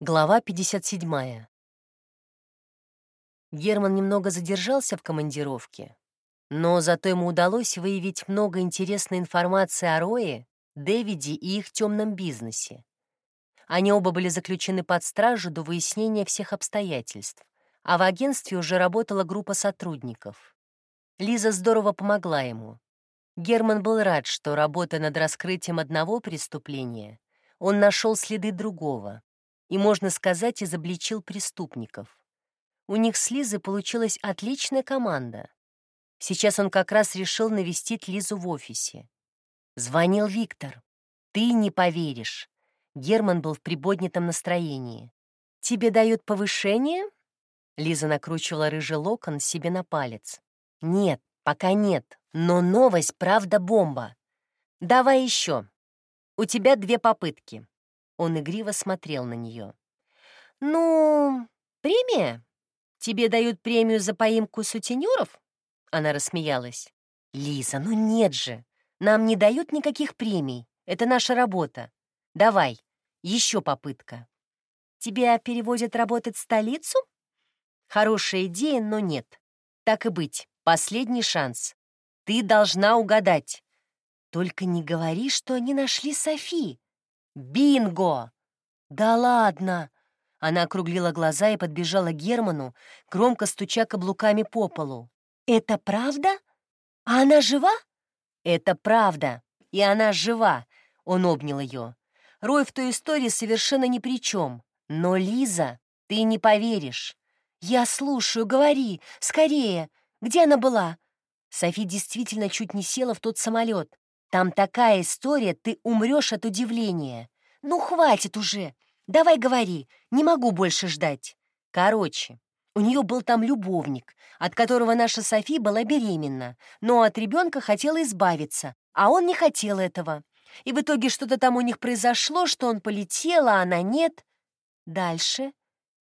Глава 57. Герман немного задержался в командировке, но зато ему удалось выявить много интересной информации о Рое, Дэвиде и их темном бизнесе. Они оба были заключены под стражу до выяснения всех обстоятельств, а в агентстве уже работала группа сотрудников. Лиза здорово помогла ему. Герман был рад, что, работая над раскрытием одного преступления, он нашел следы другого и, можно сказать, изобличил преступников. У них с Лизой получилась отличная команда. Сейчас он как раз решил навестить Лизу в офисе. Звонил Виктор. «Ты не поверишь». Герман был в приподнятом настроении. «Тебе дают повышение?» Лиза накручивала рыжий локон себе на палец. «Нет, пока нет, но новость правда бомба. Давай еще. У тебя две попытки. Он игриво смотрел на нее. «Ну, премия? Тебе дают премию за поимку сутенеров?» Она рассмеялась. «Лиза, ну нет же! Нам не дают никаких премий. Это наша работа. Давай, еще попытка. Тебя переводят работать в столицу? Хорошая идея, но нет. Так и быть, последний шанс. Ты должна угадать. Только не говори, что они нашли Софи. «Бинго!» «Да ладно!» Она округлила глаза и подбежала к Герману, громко стуча каблуками по полу. «Это правда? А она жива?» «Это правда, и она жива!» Он обнял ее. Рой в той истории совершенно ни при чем. Но, Лиза, ты не поверишь. «Я слушаю, говори, скорее! Где она была?» Софи действительно чуть не села в тот самолет. Там такая история, ты умрешь от удивления. Ну, хватит уже. Давай говори, не могу больше ждать. Короче, у нее был там любовник, от которого наша Софи была беременна, но от ребенка хотела избавиться, а он не хотел этого. И в итоге что-то там у них произошло, что он полетел, а она нет. Дальше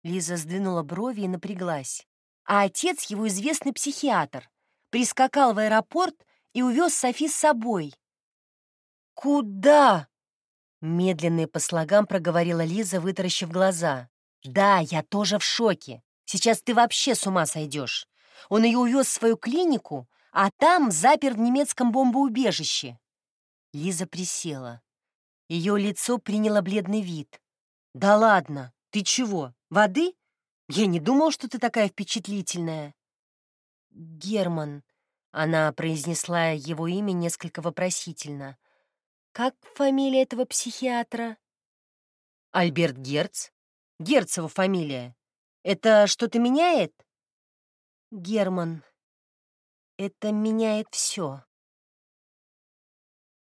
Лиза сдвинула брови и напряглась. А отец его известный психиатр. Прискакал в аэропорт и увез Софи с собой. «Куда?» Медленно по слогам проговорила Лиза, вытаращив глаза. «Да, я тоже в шоке. Сейчас ты вообще с ума сойдешь. Он ее увез в свою клинику, а там запер в немецком бомбоубежище». Лиза присела. Ее лицо приняло бледный вид. «Да ладно, ты чего, воды? Я не думал, что ты такая впечатлительная». «Герман», — она произнесла его имя несколько вопросительно. Как фамилия этого психиатра? Альберт Герц. Герцева фамилия. Это что-то меняет? Герман. Это меняет все.